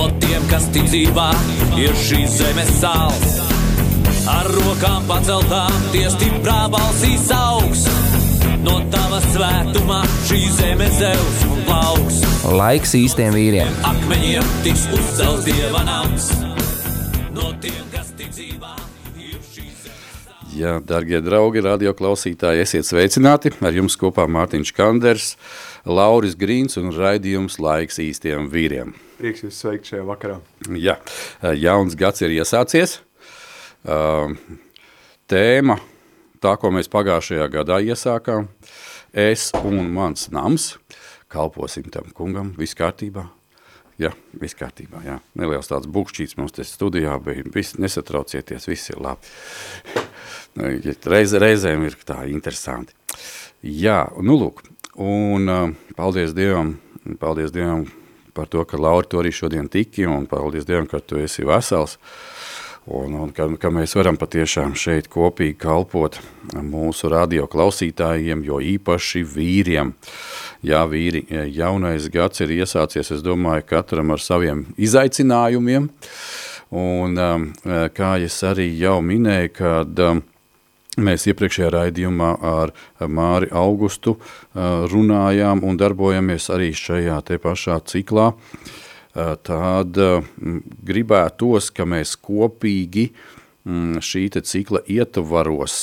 No tiem, kas tic dzīvā, ir šīs zemes sāls. Ar rokām paceltām, tie stiprā balsīs augs. No tava svētumā šī zeme zeus un plauks. Laiks īstiem vīriem. Akmeņiem tiks uzcelts dieva nams. No tiem, kas tic dzīvā. Jā, darbie draugi, radio klausītāji, esiet sveicināti. Ar jums kopā Mārtiņš Kanders, Lauris Grīns un raidījums Laiks īstiem vīriem. Prieks jūs sveikt šajā vakarā. Jā, jauns gads ir iesācies. Uh, Tēma, tā ko mēs pagājušajā gadā iesākām, es un mans nams, kalposim tam kungam, viss kārtībā. Jā, viss kārtībā, jā. Neliels tāds bukšķīts mums te studijā bija, viss nesatraucieties, viss ir labi. Nu, Reiz, reizēm ir tā interesanti. Jā, nu lūk, un uh, paldies Dievam, paldies Dievam par to, ka Laura to arī šodien tiki, un paldies Dievam, ka tu esi vesels, un, un ka, ka mēs varam patiešām šeit kopīgi kalpot mūsu radio klausītājiem, jo īpaši vīriem. Jā, vīri, jaunais gads ir iesācies, es domāju, katram ar saviem izaicinājumiem, un um, kā es arī jau minēju, kad um, Mēs iepriekšējā raidījumā ar Māri Augustu runājām un darbojamies arī šajā te pašā ciklā. Tad gribētos, ka mēs kopīgi šī cikla ietvaros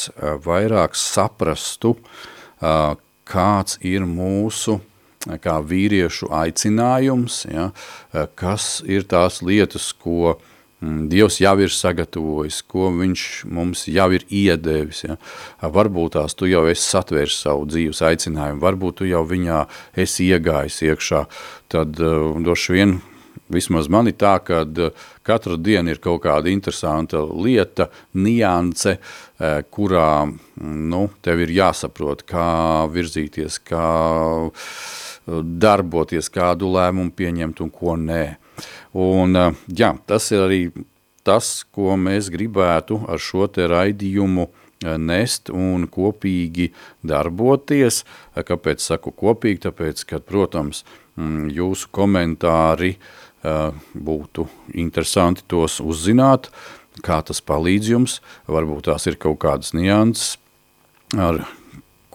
vairāk saprastu, kāds ir mūsu kā vīriešu aicinājums, ja, kas ir tās lietas, ko Mm, Dievs jau ir sagatavojis, ko viņš mums jau ir iedevis. Ja? Varbūt tās tu jau esi satvērs savu dzīves aicinājumu, varbūt tu jau viņā esi iegājis iekšā, tad uh, doši vien vismaz man ir tā, ka uh, katru dienu ir kaut kāda interesanta lieta, nianse, uh, kurā nu, tev ir jāsaprot, kā virzīties, kā darboties, kādu lēmumu pieņemt un ko nē. Un, eh, jā, tas ir arī tas, ko mēs gribētu ar šo te raidījumu eh, nest un kopīgi darboties. Eh, kāpēc saku kopīgi? Tāpēc, ka, protams, mm, jūsu komentāri būtu interesanti tos uzzināt, kā tas palīdz jums, varbūt tās ir kaut kādas nianses, ar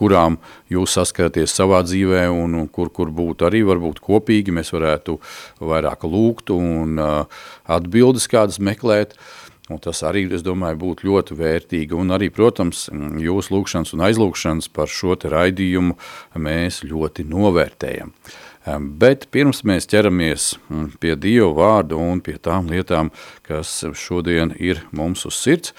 kurām jūs saskaraties savā dzīvē un, un kur, kur būtu arī varbūt kopīgi, mēs varētu vairāk lūgt un uh, atbildes kādas meklēt. Un tas arī, es domāju, būtu ļoti vērtīgi. Un arī, protams, jūsu lūkšanas un aizlūkšanas par šo te raidījumu mēs ļoti novērtējam. Um, bet pirms mēs ķeramies pie Dieva vārdu un pie tām lietām, kas šodien ir mums uz sirds,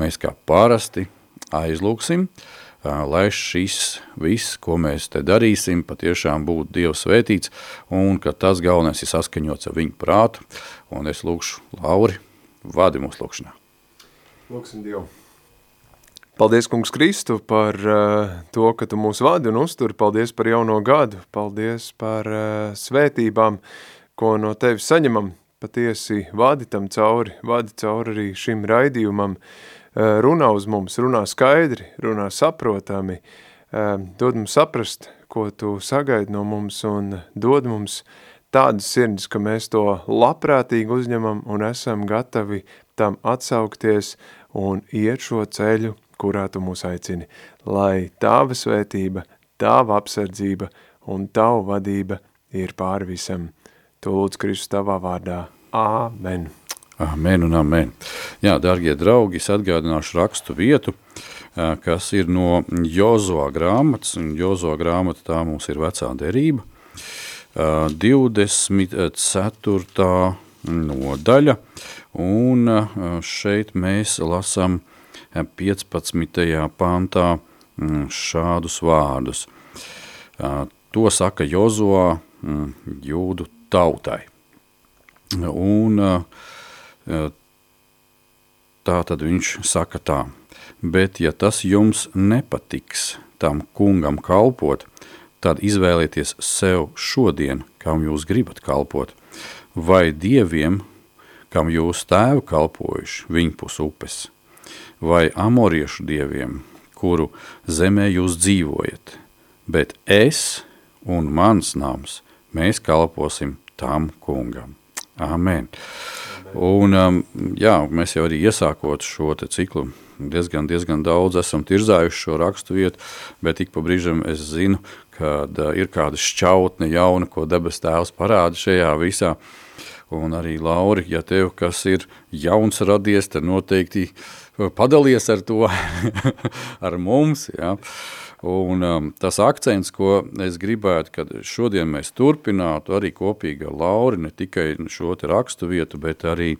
mēs kā parasti aizlūksim, uh, lai šis viss, ko mēs te darīsim, patiešām būtu Dieva svētīts, un ka tas galvenais ir saskaņots ar viņu prātu, un es lūkšu Lauri, vādi mūsu lūkšanā. Lūksim Dievu. Paldies, kungs Kristu, par uh, to, ka tu mūs vadi un uzturi. Paldies par jauno gadu. Paldies par uh, svētībām, ko no tevis saņemam. Patiesi vadi tam cauri, vadi cauri arī šim raidījumam. Uh, runā uz mums, runā skaidri, runā saprotami, eh, dod mums saprast, ko tu sagaidi no mums un dod mums tādas sirdis, ka mēs to labprātīgi uzņemam un esam gatavi tam atsaukties un iet šo ceļu, kurā tu mūs aicini, lai tāva svētība, tāva apsardzība un tava vadība ir pāri visam. Tu lūdzu Kristus tavā vārdā. Āmen. Amen un amen. Jā, dārgie draugi, es atgādināšu rakstu vietu, kas ir no Jozo grāmatas, Jozo grāmata tā mums ir vecā derība, 24. nodaļa, un šeit mēs lasam 15. pantā šādus vārdus. To saka Jozo jūdu tautai. Un uh, tā tad viņš saka tā, bet ja tas jums nepatiks tam kungam kalpot, tad izvēlieties sev šodien, kam jūs gribat kalpot, vai dieviem, kam jūs tēvu kalpojuši viņpus upes, vai amoriešu dieviem, kuru zemē jūs dzīvojat, bet es un mans nams, mēs kalposim tam kungam. Amen. Un, um, jā, mēs jau arī iesākot šo ciklu diezgan, diezgan daudz esam tirzājuši šo rakstu vietu, bet ik pa brīžam es zinu, ka uh, ir kāda šķautne jauna, ko debes tēvs parāda šajā visā. Un arī Lauri, ja tev kas ir jauns radies, tad noteikti padalies ar to, ar mums, jā. Ja. Un um, tas akcents, ko es gribētu, kad šodien mēs turpinātu arī kopīgi ar Lauri, ne tikai šo rakstu vietu, bet arī,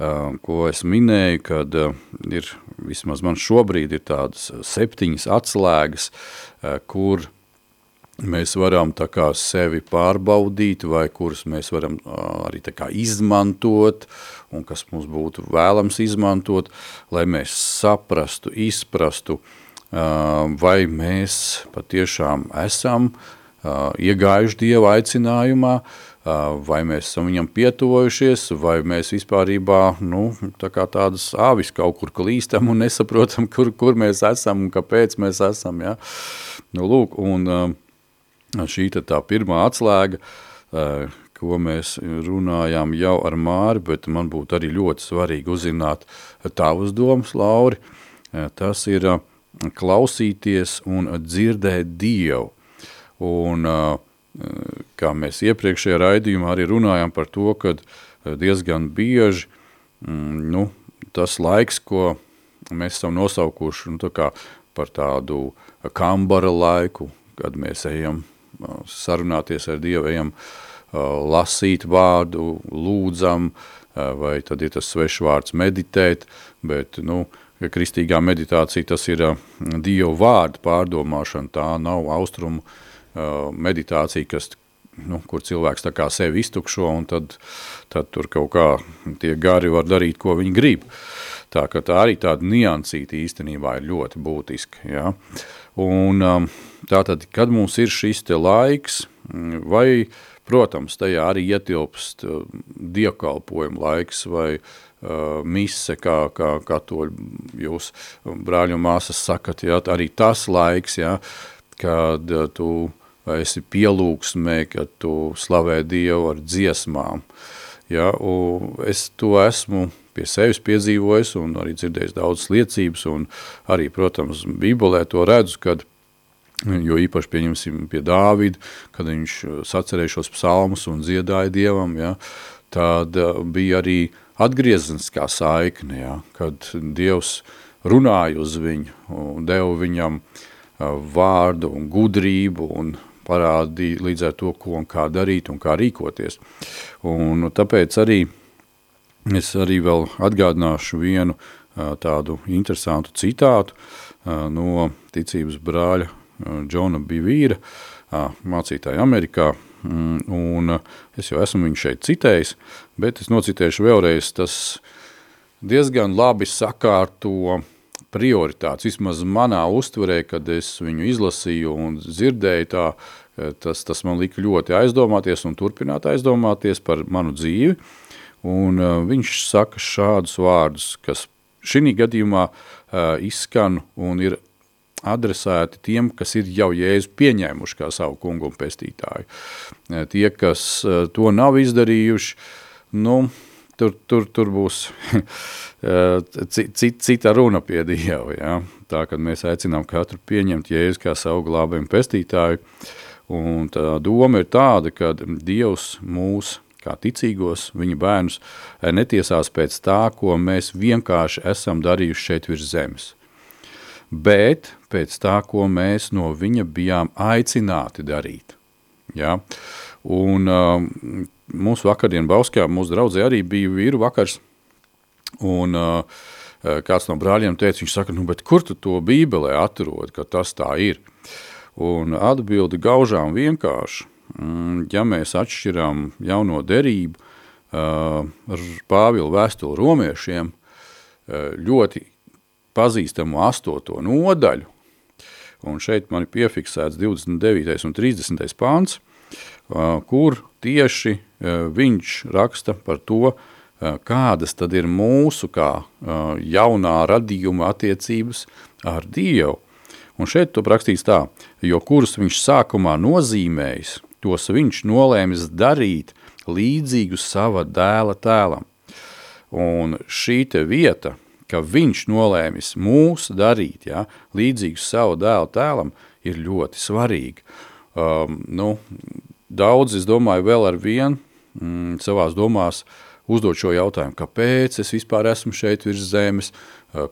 um, ko es minēju, kad uh, ir, vismaz man šobrīd ir tādas septiņas atslēgas, uh, kur mēs varam tā kā sevi pārbaudīt vai kuras mēs varam uh, arī tā kā izmantot un kas mums būtu vēlams izmantot, lai mēs saprastu, izprastu, uh, vai mēs patiešām esam iegājuši Dieva aicinājumā, vai mēs esam viņam pietuvojušies, vai mēs vispārībā, nu, tā kā tādas āvis kaut kur klīstam un nesaprotam, kur, kur mēs esam un kāpēc mēs esam, ja. Nu, lūk, un šī tā pirmā atslēga, ko mēs runājām jau ar Māri, bet man būtu arī ļoti svarīgi uzzināt tavas domas, Lauri, tas ir uh, klausīties un dzirdēt Dievu. Un, kā mēs iepriekšējā raidījumā arī runājām par to, ka diezgan bieži mm, nu, tas laiks, ko mēs esam nosaukuši nu, tā kā par tādu kambara laiku, kad mēs ejam sarunāties ar Dievu, ejam lasīt vārdu, lūdzam, vai tad ir tas svešvārds meditēt, bet, nu, uh, ka kristīgā meditācija tas ir Dievu vārdu pārdomāšana, tā nav austrumu meditācija, kas, nu, kur cilvēks tā kā sevi iztukšo un tad, tad tur kaut kā tie gari var darīt, ko viņi grib. Tā ka tā arī tāda niansīta īstenībā ir ļoti būtiska, ja. Un tātad, kad mums ir šis te laiks, vai, protams, tajā arī ietilpst dievkalpojuma laiks vai uh, mise, kā, kā, to jūs brāļu māsas sakat, jā, arī tas laiks, jā, kad uh, tu esi pielūgsmē, kad tu slavē Dievu ar dziesmām. Ja, es to esmu pie sevis piedzīvojis un arī dzirdējis daudzas liecības un arī, protams, Bībelē to redzu, kad jo īpaši pieņemsim pie Dāvida, kad viņš sacerēja šos psalmus un dziedāja Dievam, ja, tad bija arī uh, atgriezeniskā saikne, ja, kad Dievs runāja uz viņu un deva viņam vārdu un gudrību un parādīja līdz ar to, ko un kā darīt un kā rīkoties. Un tāpēc arī es arī vēl atgādināšu vienu tādu interesantu citātu no ticības brāļa Džona Bivīra, mācītāja Amerikā, un eh, es jau esmu viņu šeit citējis, bet es nocitēšu vēlreiz, tas diezgan labi sakārto prioritātes, vismaz manā uztverē, kad es viņu izlasīju un dzirdēju tā, eh, tas, tas man lika ļoti aizdomāties un turpināt aizdomāties par manu dzīvi, un uh, viņš saka šādus vārdus, kas šī gadījumā uh, izskan un ir adresēti tiem, kas ir jau Jēzu pieņēmuši kā savu kungu un pestītāju. Eh, tie, kas eh, to nav izdarījuši, nu, tur, tur, tur būs eh, cita runa pie Dieva. Ja? Tā, kad mēs aicinām katru pieņemt Jēzu kā savu glābējumu pestītāju, un tā doma ir tāda, ka Dievs mūs kā ticīgos, viņa bērnus, netiesās pēc tā, ko mēs vienkārši esam darījuši šeit virs zemes bet pēc tā, ko mēs no viņa bijām aicināti darīt. Ja? Un uh, mūsu vakardien Bauskajā, mūsu draudzē arī bija vīru vakars, un uh, kāds no brāļiem teica, viņš saka, nu, bet kur tu to bībelē atrod, ka tas tā ir? Un atbildi gaužām vienkārši, mm, ja mēs atšķiram jauno derību, Pāvila vēstuli romiešiem ļoti pazīstamu astoto nodaļu, un šeit man ir piefiksēts 29. un 30. pāns, kur tieši viņš raksta par to, kādas tad ir mūsu kā jaunā radījuma attiecības ar Dievu. Un šeit to rakstīts tā, jo kurus viņš sākumā nozīmējis, tos viņš nolēmis darīt līdzīgus sava dēla tēlam. Un šī te vieta, ka viņš nolēmis mūs darīt, ja, līdzīgus savu dēlu tēlam, ir ļoti svarīga. Um, nu, daudz, es domāju, vēl ar vienu mm, savās domās uzdot šo jautājumu, kāpēc es vispār esmu šeit virs zemes,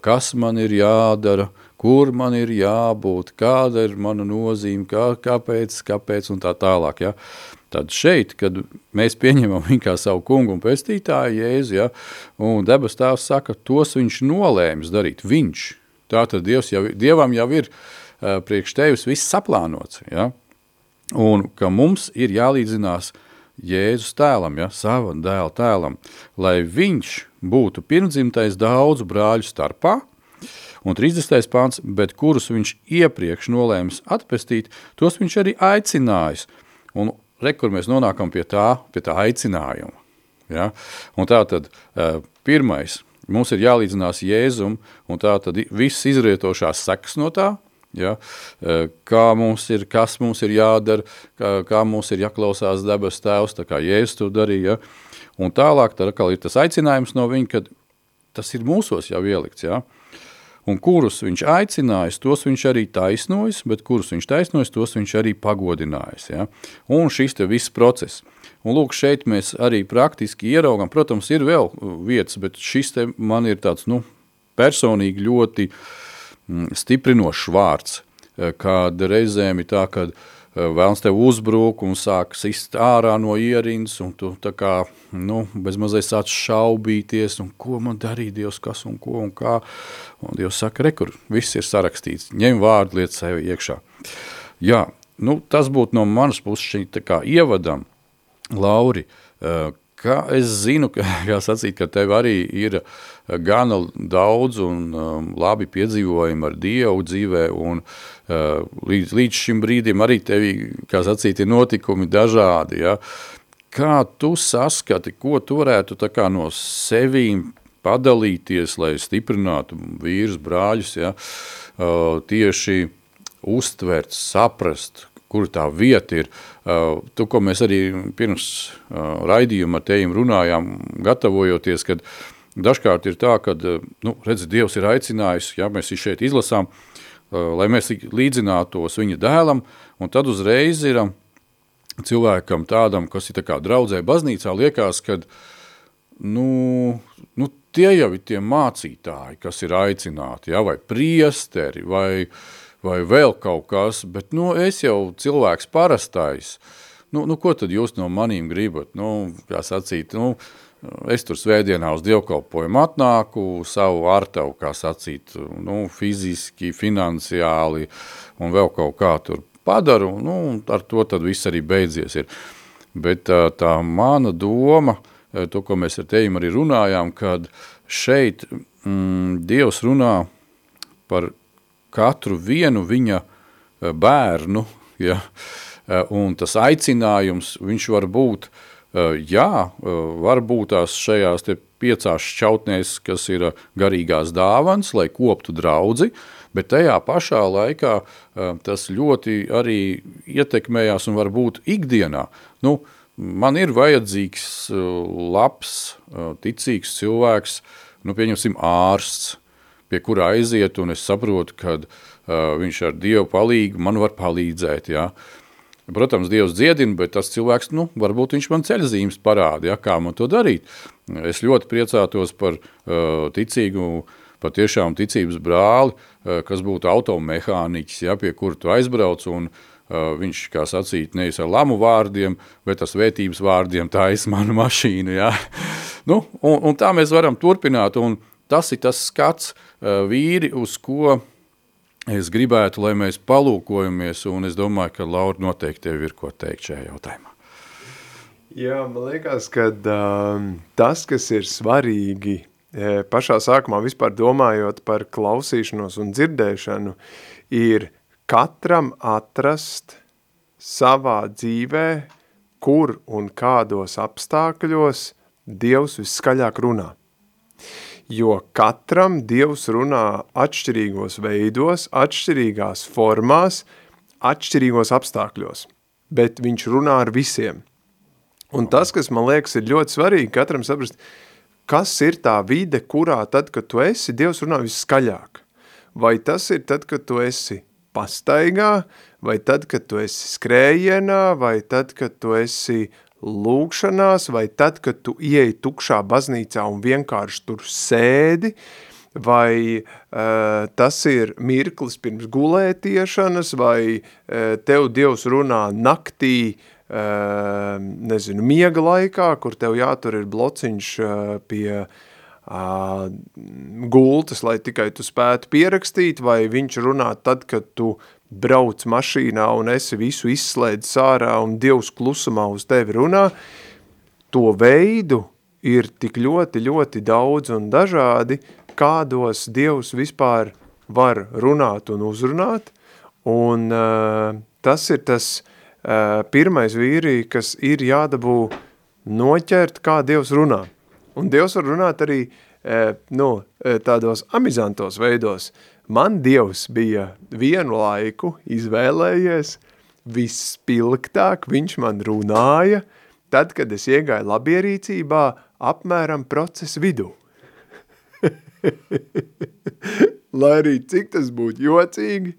kas man ir jādara, kur man ir jābūt, kāda ir mana nozīme, kā, kāpēc, kāpēc un tā tālāk. Ja? Tad šeit, kad mēs pieņemam viņu kā savu kungu un pestītāju Jēzu, ja, un debes tēvs saka, tos viņš nolēmis darīt, viņš. Tātad Dievs jau, Dievam jau ir uh, priekš tevis viss saplānots, ja, un ka mums ir jālīdzinās Jēzus tēlam, ja, sava dēla tēlam, lai viņš būtu pirmdzimtais daudzu brāļu starpā, un 30. pāns, bet kurus viņš iepriekš nolēmis atpestīt, tos viņš arī aicinājis. Un rekur mēs nonākam pie tā, pie tā aicinājuma. Ja? Un tā tad pirmais, mums ir jālīdzinās Jēzum, un tā tad viss izrietošās sekas no tā, ja? kā mums ir, kas mums ir jādara, kā, kā mums ir jāklausās debes tēvs, tā kā Jēzus to darīja. Ja? Un tālāk atkal ir tas aicinājums no viņa, kad tas ir mūsos jau ielikts, ja? Un kurus viņš aicinājis, tos viņš arī taisnojas, bet kurus viņš taisnojas, tos viņš arī pagodinājis. Ja? Un šis te viss process. Un lūk, šeit mēs arī praktiski ieraugam, protams, ir vēl vietas, bet šis te man ir tāds, nu, personīgi ļoti mm, stiprinošs vārds, kad reizēm ir tā, kad uh, Eh, vēlns tev uzbruk un sāk sist ārā no ierindas, un tu tā kā, nu, bez mazliet sāc šaubīties, un ko man darīt, Dievs, kas un ko un kā. Un Dievs saka, rekur, viss ir sarakstīts, ņem vārdu liet sevi iekšā. Jā, nu, tas būtu no manas puses šī tā kā ievadam, Lauri, uh, Kā es zinu, ka, kā sacīt, ka tev arī ir gana daudz un um, labi piedzīvojumi ar Dievu dzīvē, un uh, līdz, līdz šim brīdim arī tevi, kā sacīt, ir notikumi dažādi, ja? Kā tu saskati, ko tu varētu tā kā no sevīm padalīties, lai stiprinātu vīrus brāļus, ja? uh, tieši uztvert, saprast, kur tā vieta ir. Uh, tu, ko mēs arī pirms uh, raidījuma ar tejiem runājām, gatavojoties, kad dažkārt ir tā, ka, uh, nu, redzi, Dievs ir aicinājis, ja mēs šeit izlasām, lai mēs līdzinātos viņa dēlam, un tad uzreiz ir cilvēkam tādam, kas ir tā kā draudzē baznīcā, liekas, kad, nu, nu, tie jau ir tie mācītāji, kas ir aicināti, ja, vai priesteri, vai uh, vai vēl kaut kas, bet, nu, es jau cilvēks parastais, nu, nu ko tad jūs no manīm gribat, nu, kā sacīt, nu, es tur svētdienā uz dievkalpojumu atnāku, savu artavu, kā sacīt, nu, fiziski, finansiāli un vēl kaut kā tur padaru, nu, ar to tad viss arī beidzies ir. Bet tā, tā mana doma, to, ko mēs ar tejim arī runājām, kad šeit mm, Dievs runā par katru vienu viņa bērnu, ja, un tas aicinājums, viņš var būt, eh, jā, var būt tās šajās piecās šķautnēs, kas ir garīgās dāvans, lai koptu draudzi, bet tajā pašā laikā tas ļoti arī ietekmējās un var būt ikdienā. Nu, man ir vajadzīgs labs, ticīgs cilvēks, nu, pieņemsim ārsts, pie kura aiziet, un es saprotu, ka uh, viņš ar Dievu palīgu man var palīdzēt, jā. Protams, Dievs dziedina, bet tas cilvēks, nu, varbūt viņš man ceļzīmes parāda, ja, kā man to darīt. Es ļoti priecātos par uh, ticīgu, patiešām ticības brāli, uh, kas būtu automehāniķis, ja, pie kura tu aizbrauc, un uh, viņš, kā sacīt, nevis ar lamu vārdiem, bet ar svētības vārdiem taisa manu mašīnu, ja. nu, un, un tā mēs varam turpināt, un tas ir tas skats, Eh, vīri, uz ko es gribētu, lai mēs palūkojamies, un es domāju, ka Laura noteikti tev ir ko teikt šajā jautājumā. Jā, man liekas, ka um, tas, kas ir svarīgi e, pašā sākumā vispār domājot par klausīšanos un dzirdēšanu, ir katram atrast savā dzīvē, kur un kādos apstākļos Dievs viskaļāk runā. Jo katram Dievs runā atšķirīgos veidos, atšķirīgās formās, atšķirīgos apstākļos, bet viņš runā ar visiem – Un tas, kas man liekas ir ļoti svarīgi katram saprast, kas ir tā vide, kurā tad, kad tu esi, Dievs runā viskaļāk. Vai tas ir tad, kad tu esi pastaigā, vai tad, kad tu esi skrējienā, vai tad, kad tu esi lūkšanās, vai tad, kad tu ieej tukšā baznīcā un vienkārši tur sēdi, vai uh, tas ir mirklis pirms gulētiešanas, vai uh, tev Dievs runā naktī, uh, nezinu, miega laikā, kur tev jātur ir blociņš eh, pie uh, gultas, lai tikai tu spētu pierakstīt, vai viņš runā tad, kad tu brauc mašīnā un esi visu izslēdz sārā un Dievs klusumā uz tevi runā, to veidu ir tik ļoti, ļoti daudz un dažādi, kādos Dievs vispār var runāt un uzrunāt, un uh, tas ir tas, uh, pirmais vīrī, kas ir jādabū noķert, kā Dievs runā. Un Dievs var runāt arī eh, nu, tādos amizantos veidos. Man Dievs bija vienu laiku izvēlējies visspilgtāk, viņš man runāja, tad, kad es iegāju labierīcībā apmēram procesa vidū. Lai arī cik tas būtu jocīgi,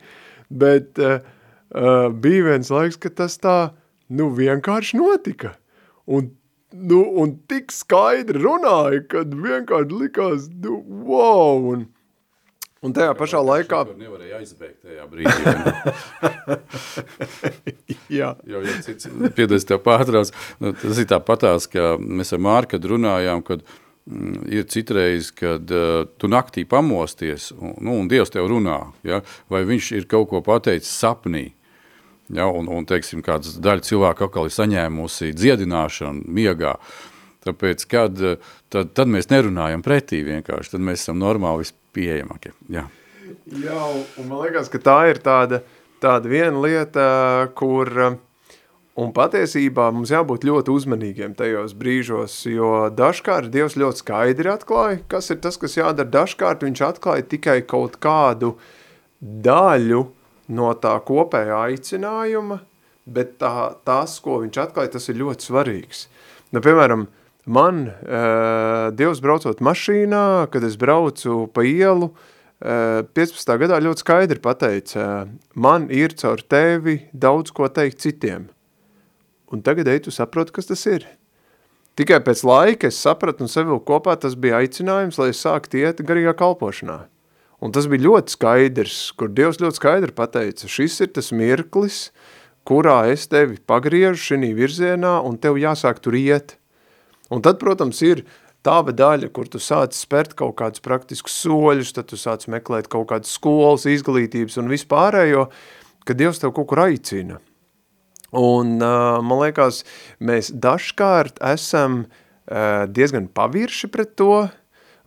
bet uh, uh, bija viens laiks, ka tas tā, nu, vienkārši notika. Un, nu, un tik skaidri runāja, kad vienkārši likās, nu, wow, un, Un tajā pašā laikā... Nevarēja aizbēgt tajā brīdī. Jā. Jo, ja cits, piedodies tev pārtrauc, nu, tas ir tāpatās, ka mēs ar Mārku, runājām, kad mm, ir citreiz, kad uh, tu naktī pamosties, un, nu, un Dievs tev runā, ja? vai viņš ir kaut ko pateicis sapnī, Ja, un, un teiksim, kāda daļa cilvēku atkal ir saņēmusi dziedināšanu miegā. Tāpēc, kad, tad, tad mēs nerunājam pretī vienkārši, tad mēs esam normāli vispieejamākie. Jā. Jā, un man liekas, ka tā ir tāda, tāda viena lieta, kur, un patiesībā mums jābūt ļoti uzmanīgiem tajos brīžos, jo dažkārt Dievs ļoti skaidri atklāja, kas ir tas, kas jādara. Dažkārt viņš atklāja tikai kaut kādu daļu, no tā kopējā aicinājuma, bet tā, tas, ko viņš atklāja, tas ir ļoti svarīgs. Nu, piemēram, man, uh, Dievs braucot mašīnā, kad es braucu pa ielu, uh, 15. gadā ļoti skaidri pateica, man ir caur tevi daudz ko teikt citiem. Un tagad ej, tu saproti, kas tas ir. Tikai pēc laika es sapratu un sevi kopā tas bija aicinājums, lai es sāktu iet garīgā kalpošanā. Un tas bija ļoti skaidrs, kur Dievs ļoti skaidri pateica, šis ir tas mirklis, kurā es tevi pagriežu šī virzienā un tev jāsāk tur iet. Un tad, protams, ir tāda daļa, kur tu sāc spērt kaut kādus praktiskus soļus, tad tu sāc meklēt kaut kādas skolas, izglītības un vispārējo, ka Dievs tev kaut kur aicina. Un man liekas, mēs dažkārt esam diezgan pavirši pret to,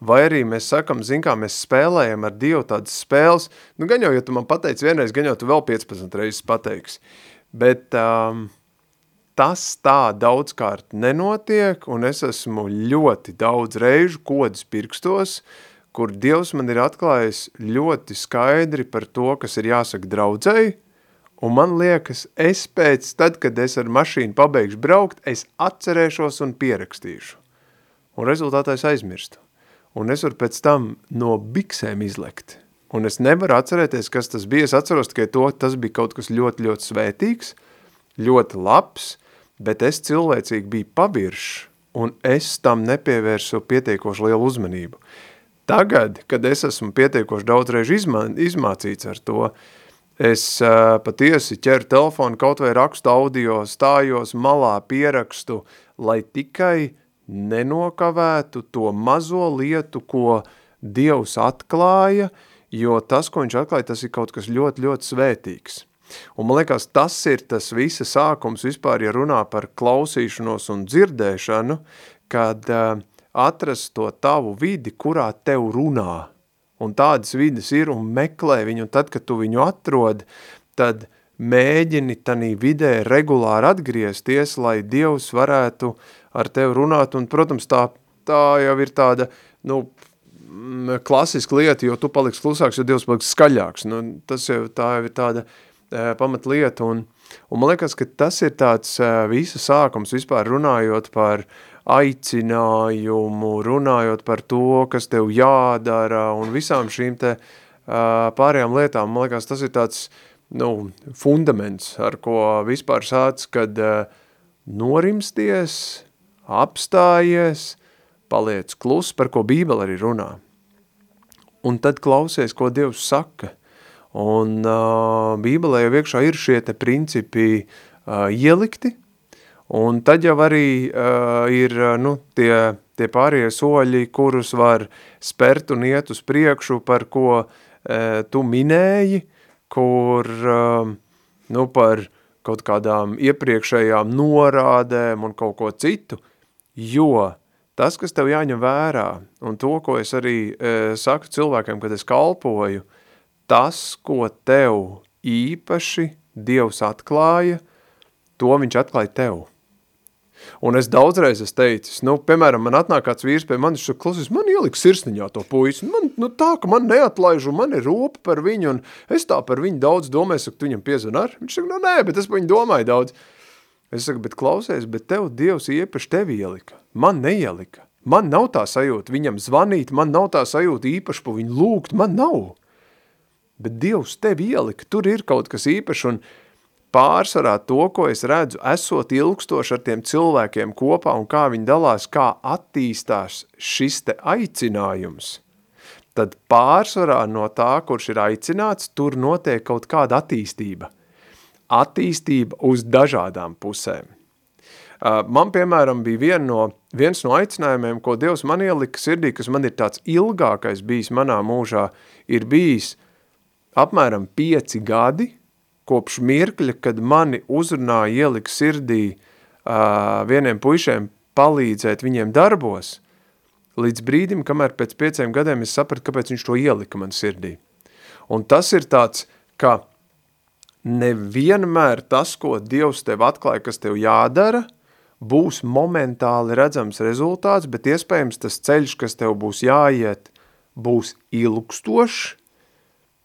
vai arī mēs sakam, zin kā, mēs spēlējam ar Dievu tādas spēles, nu gan jau, ja tu man pateici vienreiz, gan jau tu vēl 15 reizes pateiksi, bet um, tas tā daudzkārt nenotiek, un es esmu ļoti daudz reižu kodis pirkstos, kur Dievs man ir atklājis ļoti skaidri par to, kas ir jāsaka draudzēji, un man liekas, es pēc tad, kad es ar mašīnu pabeigšu braukt, es atcerēšos un pierakstīšu. Un rezultātā es aizmirstu un es varu pēc tam no biksēm izlekt. Un es nevaru atcerēties, kas tas bija. Es atceros tikai to, tas bija kaut kas ļoti, ļoti svētīgs, ļoti labs, bet es cilvēcīgi biju paviršs, un es tam nepievērsu pietiekoši lielu uzmanību. Tagad, kad es esmu pietiekoši daudzreiz izmā, izmācīts ar to, es uh, patiesi ķeru telefonu, kaut vai rakstu audio, stājos malā, pierakstu, lai tikai nenokavētu to mazo lietu, ko Dievs atklāja, jo tas, ko viņš atklāja, tas ir kaut kas ļoti, ļoti svētīgs. Un man liekas, tas ir tas visa sākums vispār, ja runā par klausīšanos un dzirdēšanu, kad uh, atrast to tavu vidi, kurā tev runā. Un tādas vidas ir un meklē viņu, un tad, kad tu viņu atrod, tad mēģini tanī vidē regulāri atgriezties, lai Dievs varētu ar tevi runāt, un, protams, tā, tā jau ir tāda, nu, klasiska lieta, jo tu paliksi klusāks, jo Dievs paliks skaļāks. Nu, tas jau tā jau ir tāda pamatlieta, un, un man liekas, ka tas ir tāds e, visa sākums vispār runājot par aicinājumu, runājot par to, kas tev jādara, un visām šīm te e, pārējām lietām, man liekas, tas ir tāds, nu, fundaments, ar ko vispār sāc, kad norimsties, apstājies, paliec klus, par ko Bībele arī runā. Un tad klausies, ko Dievs saka. Un uh, Bībelē jau iekšā ir šie te principi uh, ielikti, un tad jau arī uh, ir nu, tie, tie pārējie soļi, kurus var spērt un iet uz priekšu, par ko uh, tu minēji, kur uh, nu, par kaut kādām iepriekšējām norādēm un kaut ko citu, jo Tas, kas tev jāņem vērā, un to, ko es arī e, saku cilvēkiem, kad es kalpoju, tas, ko tev īpaši Dievs atklāja, to viņš atklāja tev. Un es daudzreiz es teicu, nu, piemēram, man atnāk kāds vīrs pie manis, šeit klausies, man ieliks sirsniņā to puisi, man, nu, tā, ka man neatlaiž, un man ir rūpa par viņu, un es tā par viņu daudz domāju, saku, tu viņam piezvan ar? Viņš saka, nu, nē, bet es par viņu domāju daudz. Es saku, bet klausies, bet tev Dievs īpaši tevi ielika. Man neielika. Man nav tā sajūta viņam zvanīt, man nav tā sajūta īpaši pa viņu lūgt, man nav. Bet Dievs tevi ielika, tur ir kaut kas īpašs un pārsvarā to, ko es redzu, esot ilgstoši ar tiem cilvēkiem kopā un kā viņi dalās, kā attīstās šis te aicinājums, tad pārsvarā no tā, kurš ir aicināts, tur notiek kaut kāda attīstība attīstība uz dažādām pusēm. Man, piemēram, bija vien no, viens no aicinājumiem, ko Dievs man ielika sirdī, kas man ir tāds ilgākais bijis manā mūžā, ir bijis apmēram pieci gadi, kopš mirkļa, kad mani uzrunāja ielika sirdī uh, vieniem puišiem palīdzēt viņiem darbos, līdz brīdim, kamēr pēc pieciem gadiem es sapratu, kāpēc viņš to ielika man sirdī. Un tas ir tāds, ka nevienmēr tas, ko Dievs tev atklāja, kas tev jādara, būs momentāli redzams rezultāts, bet iespējams tas ceļš, kas tev būs jāiet, būs ilgstošs,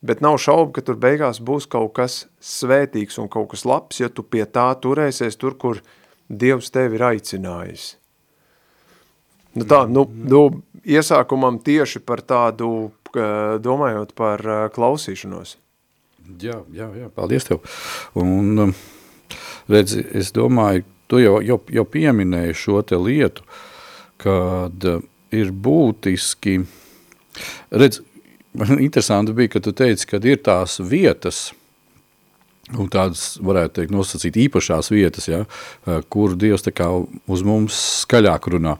bet nav šaubu, ka tur beigās būs kaut kas svētīgs un kaut kas labs, ja tu pie tā turēsies tur, kur Dievs tevi ir aicinājis. Nu tā, nu, nu, iesākumam tieši par tādu, domājot par klausīšanos. Jā, jā, jā, paldies tev. Un, um, redz, es domāju, tu jau, jau, jau pieminēji šo te lietu, kad ir būtiski, redz, interesanti bija, ka tu teici, kad ir tās vietas, un tādas, varētu teikt, nosacīt īpašās vietas, ja, uh, kur Dievs tā kā uz mums skaļāk runā.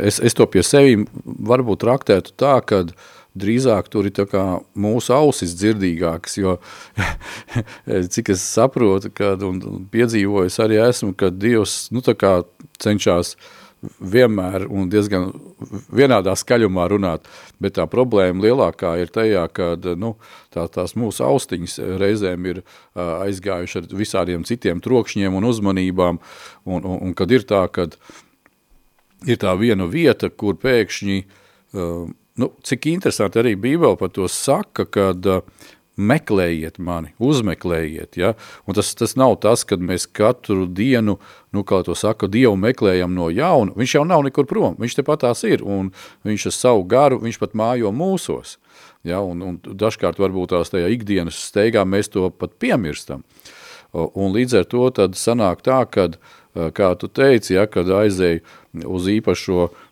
Es, es to pie sevi varbūt traktētu tā, uh, drīzāk tur ir mūsu ausis dzirdīgākas, jo cik es saprotu, kad, un piedzīvoju es arī esmu, ka Dievs nu, cenšas vienmēr un diezgan vienādā skaļumā runāt, bet tā problēma lielākā ir tajā, ka nu, tā, tās mūsu austiņas reizēm ir aizgājuši ar visādiem citiem trokšņiem un uzmanībām, un, un, un kad ir tā, kad ir tā viena vieta, kur pēkšņi nu, cik interesanti arī Bībele par to saka, kad uh, meklējiet mani, uzmeklējiet, ja? un tas, tas nav tas, kad mēs katru dienu, nu, kā to saka, Dievu meklējam no jauna, viņš jau nav nekur prom, viņš tepat tās ir, un viņš ar savu garu, viņš pat mājo mūsos, ja? un, un dažkārt varbūt tās tajā ikdienas steigā mēs to pat piemirstam, un līdz ar to tad sanāk tā, kad, kā tu teici, ja, kad aizēju uz īpašo uh,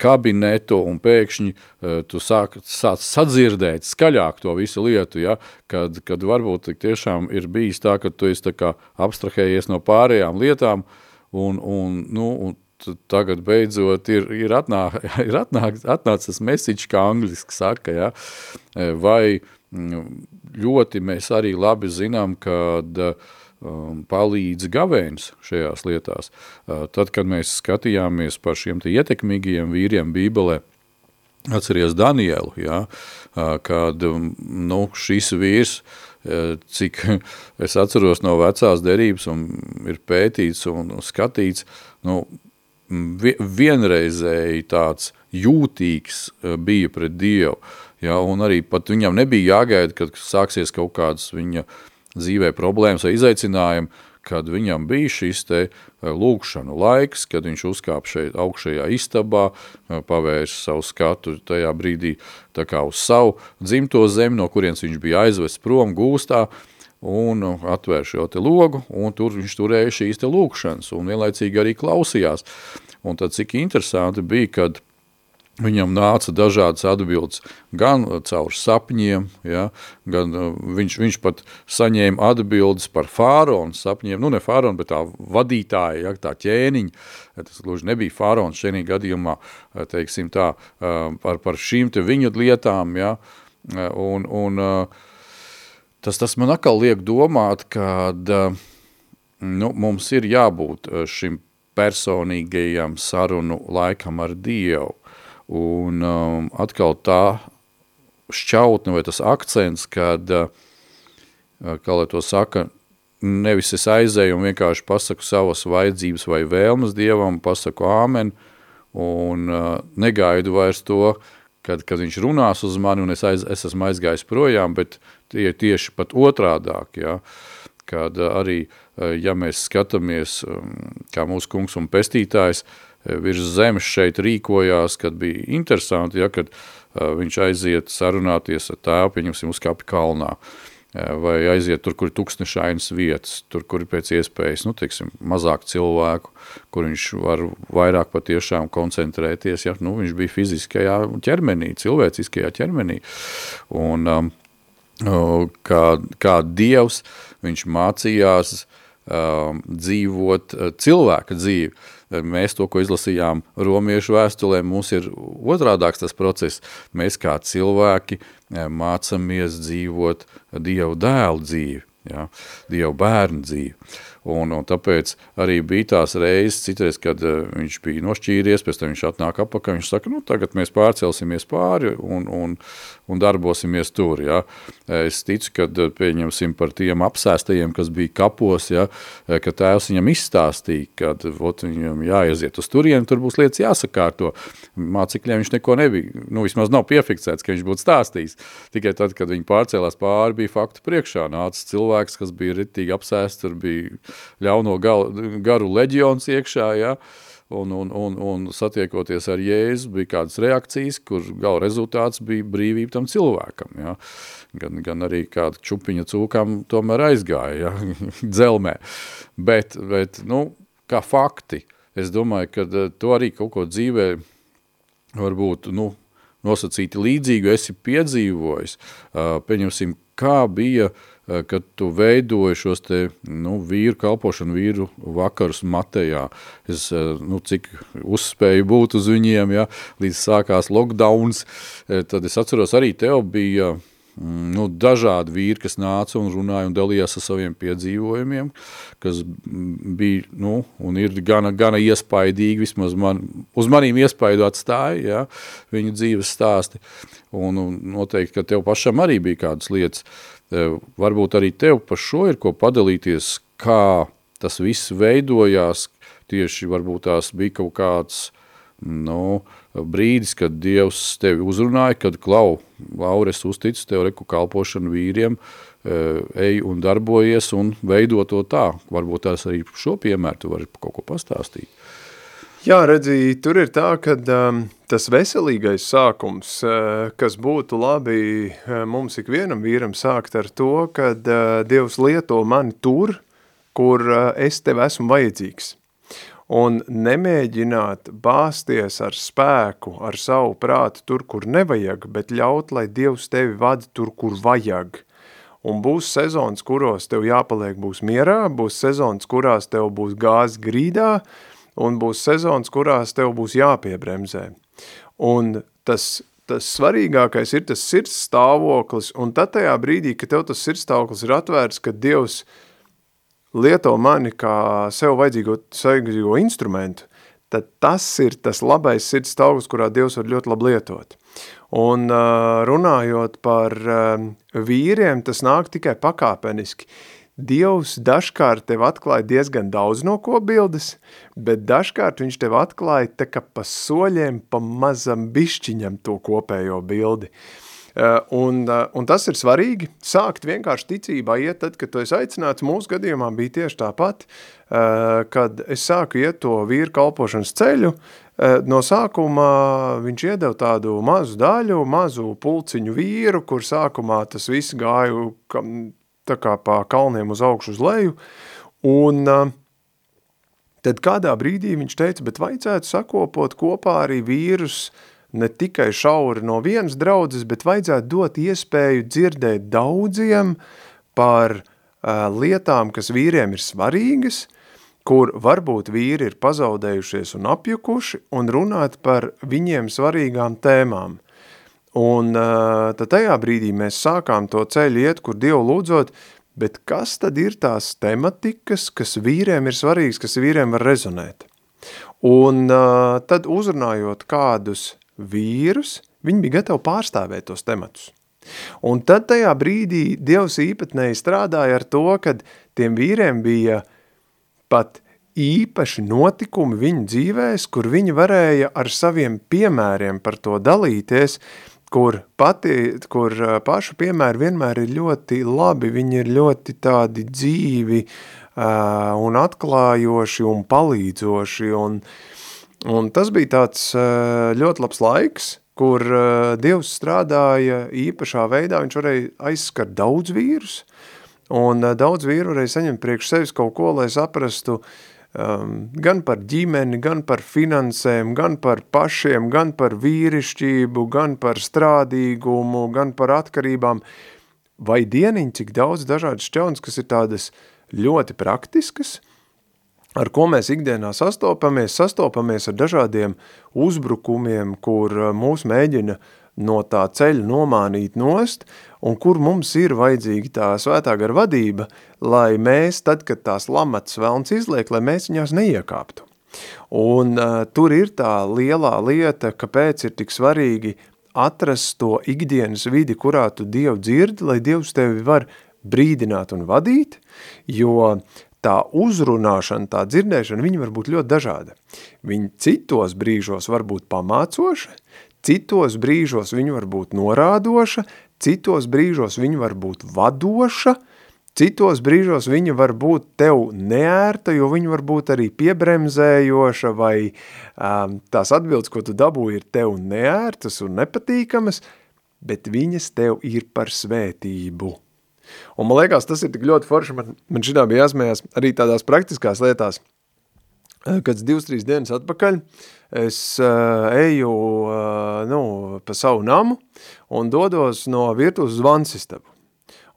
kabinetu un pēkšņi uh, tu sāk, sāc sadzirdēt skaļāk to visu lietu, ja, kad, kad varbūt tiešām ir bijis tā, ka tu esi tā kā abstrahējies no pārējām lietām un, un, nu, un tagad beidzot ir, ir, atnā, ir atnāk, atnācis message, kā angliski saka, ja, e, vai ļoti mēs arī labi zinām, kad um, palīdz gavēns šajās lietās. Uh, tad, kad mēs skatījāmies par šiem te ietekmīgajiem vīriem bībelē, atceries Danielu, ja, uh, kad um, nu, šis vīrs, uh, cik es atceros no vecās derības un ir pētīts un skatīts, nu, vienreizēji tāds jūtīgs uh, bija pret Dievu, Ja, un arī pat viņam nebija jāgaida, kad sāksies kaut kādas viņa dzīvē problēmas vai izaicinājumi, kad viņam bija šis te eh, lūkšanu laiks, kad viņš uzkāp šeit augšējā istabā, eh, pavērs savu skatu tajā brīdī tā kā uz savu dzimto zemi, no kurienes viņš bija aizvests prom gūstā, un atvēr šo te logu, un tur viņš turēja šīs te lūkšanas, un vienlaicīgi arī klausījās. Un tad cik interesanti bija, kad Viņam nāca dažādas atbildes, gan caur sapņiem, ja, gan uh, viņš, viņš pat saņēma atbildes par fāronu sapņiem, nu ne fāronu, bet tā vadītāja, ja, tā ķēniņa, tas gluži nebija fārons šajā gadījumā, uh, teiksim tā, uh, par, par šīm te viņu lietām, ja, un, un tas, tas man atkal liek domāt, kad nu, mums ir jābūt šim personīgajam sarunu laikam ar Dievu, Un um, atkal tā šķautne vai tas akcents, kad, uh, kā lai to saka, nevis es aizēju un vienkārši pasaku savas vajadzības vai vēlmes Dievam, pasaku āmen un uh, negaidu vairs to, kad, kad viņš runās uz mani un es, aiz, es esmu aizgājis projām, bet tie tieši pat otrādāk, ja, kad uh, arī, uh, ja mēs skatāmies, um, kā mūsu kungs un pestītājs, uh, virs zemes šeit rīkojās, kad bija interesanti, ja, kad uh, viņš aiziet sarunāties ar tēvu, pieņemsim uz kapi kalnā, uh, vai aiziet tur, kur ir tuksnešainas vietas, tur, kur ir pēc iespējas, nu, teiksim, mazāk cilvēku, kur viņš var vairāk patiešām koncentrēties, ja, nu, viņš bija fiziskajā ķermenī, cilvēciskajā ķermenī, un um, kā, kā Dievs, viņš mācījās um, dzīvot cilvēka dzīvi, mēs to, ko izlasījām romiešu vēstulē, mums ir otrādāks tas process. Mēs kā cilvēki eh, mācamies dzīvot Dievu dēlu dzīvi, ja, Dievu bērnu dzīvi. Un, un tāpēc arī bija tās reizes, citreiz, kad uh, viņš bija nošķīries, pēc tam viņš atnāk apakaļ, viņš saka, nu tagad mēs pārcelsimies pāri un, un, un darbosimies tur. Ja. Es ticu, ka uh, pieņemsim par tiem apsēstajiem, kas bija kapos, ja, uh, ka tēvs viņam izstāstīja, kad ot, viņam jāaiziet uz turienu, tur būs lietas jāsakārto. Mācekļiem viņš neko nebija, nu vismaz nav piefiksēts, ka viņš būtu stāstījis. Tikai tad, kad viņi pārcēlās pāri, bija faktu priekšā, nācis cilvēks, kas bija ritīgi apsēsts, tur bija ļauno garu leģions iekšā, ja, un, un, un, un satiekoties ar Jēzu bija kādas reakcijas, kur gala rezultāts bija brīvība tam cilvēkam, ja. gan, gan arī kāda čupiņa cūkam tomēr aizgāja, ja, dzelmē, bet, bet, nu, kā fakti, es domāju, ka eh, to arī kaut ko dzīvē varbūt, nu, nosacīti līdzīgu esi piedzīvojis, uh, pieņemsim, kā bija uh, Eh, kad tu veidoji šos te, nu, vīru kalpošanu, vīru vakarus Matejā. Es, eh, nu, cik uzspēju būt uz viņiem, ja, līdz sākās lockdowns, eh, tad es atceros arī tev bija mm, nu, dažādi vīri, kas nāca un runāja un dalījās ar saviem piedzīvojumiem, kas bija, nu, un ir gana, gana iespaidīgi, vismaz man, uz manīm iespaidu atstāja, ja, viņu dzīves stāsti, un, un noteikti, ka tev pašam arī bija kādas lietas, Varbūt arī tev par šo ir ko padalīties, kā tas viss veidojās, tieši varbūt tās bija kaut kāds nu, brīdis, kad Dievs tevi uzrunāja, kad klau, Laures uztic tev reku kalpošanu vīriem, ej un darbojies un veido to tā. Varbūt tās arī šo piemēru tu vari kaut ko pastāstīt. Jā, redzi, tur ir tā, ka um, tas veselīgais sākums, uh, kas būtu labi uh, mums ikvienam vīram sākt ar to, kad uh, Dievs lieto mani tur, kur uh, es tev esmu vajadzīgs. Un nemēģināt bāsties ar spēku, ar savu prātu tur, kur nevajag, bet ļaut, lai Dievs tevi vada tur, kur vajag. Un būs sezonas, kuros tev jāpaliek būs mierā, būs sezonas, kurās tev būs gāzi grīdā, uh, un būs sezonas, kurās tev būs jāpiebremzē. Un tas tas svarīgākais ir tas sirds stāvoklis, un tad tajā brīdī, kad tev tas sirds stāvoklis ir atvērts, kad Dievs lieto mani kā sev vajadzīgo, vajadzīgo instrumentu, tad tas ir tas labais sirds stāvoklis, kurā Dievs var ļoti labi lietot. Un runājot par vīriem, tas nāk tikai pakāpeniski. Dievs dažkārt tev atklāja diezgan daudz no kobildes, bet dažkārt viņš tev atklāja tā kā pa soļiem, pa mazam bišķiņam to kopējo bildi. Un, un tas ir svarīgi, sākt vienkārši ticībā iet tad, kad tu esi aicināts, mūsu gadījumā bija tieši tāpat, kad es sāku iet to vīru kalpošanas ceļu, no sākuma viņš iedeva tādu mazu daļu, mazu pulciņu vīru, kur sākumā tas viss gāju tā kā pa kalniem uz augšu uz leju, un uh, tad kādā brīdī viņš teica, bet vajadzētu sakopot kopā arī vīrus ne tikai šauri no vienas draudzes, bet vajadzētu dot iespēju dzirdēt daudziem par uh, lietām, kas vīriem ir svarīgas, kur varbūt vīri ir pazaudējušies un apjukuši, un runāt par viņiem svarīgām tēmām. Un tad tajā brīdī mēs sākām to ceļu iet, kur Dievu lūdzot, bet kas tad ir tās tematikas, kas vīriem ir svarīgas, kas vīriem var rezonēt? Un tad uzrunājot kādus vīrus, viņi bija gatavi pārstāvēt tos tematus. Un tad tajā brīdī Dievs īpatnēji strādāja ar to, kad tiem vīriem bija pat īpaši notikumi viņu dzīvēs, kur viņi varēja ar saviem piemēriem par to dalīties, kur, pati, kur pašu piemēri vienmēr ir ļoti labi, viņi ir ļoti tādi dzīvi uh, un atklājoši un palīdzoši, un, un tas bija tāds uh, ļoti labs laiks, kur uh, Dievs strādāja īpašā veidā, viņš varēja aizskart daudz vīrus, un daudz vīru varēja saņemt priekš sevis kaut ko, lai saprastu, uh, um, gan par ģimeni, gan par finansēm, gan par pašiem, gan par vīrišķību, gan par strādīgumu, gan par atkarībām. Vai dieniņ, cik daudz dažādas šķaunas, kas ir tādas ļoti praktiskas, ar ko mēs ikdienā sastopamies, sastopamies ar dažādiem uzbrukumiem, kur uh, mūs mēģina no tā ceļa nomānīt nost, un kur mums ir vajadzīga tā svētā gara vadība, lai mēs, tad, kad tās lamatas vēlns izliek, lai mēs viņās neiekāptu. Un uh, tur ir tā lielā lieta, kāpēc ir tik svarīgi atrast to ikdienas vidi, kurā tu Dievu dzirdi, lai Dievs tevi var brīdināt un vadīt, jo tā uzrunāšana, tā dzirdēšana, viņa var būt ļoti dažāda. Viņa citos brīžos var būt pamācoša, citos brīžos viņa var būt norādoša, citos brīžos viņa var būt vadoša, citos brīžos viņa var būt tev neērta, jo viņa var būt arī piebremzējoša vai um, tās atbildes, ko tu dabūji, ir tev neērtas un nepatīkamas, bet viņas tev ir par svētību. Un man liekas, tas ir tik ļoti forši, man, man šitā bija jāsmējās arī tādās praktiskās lietās, kad divas, trīs dienas atpakaļ, es uh, eju uh, nu, pa savu namu un dodos no virtuves uz vansistabu.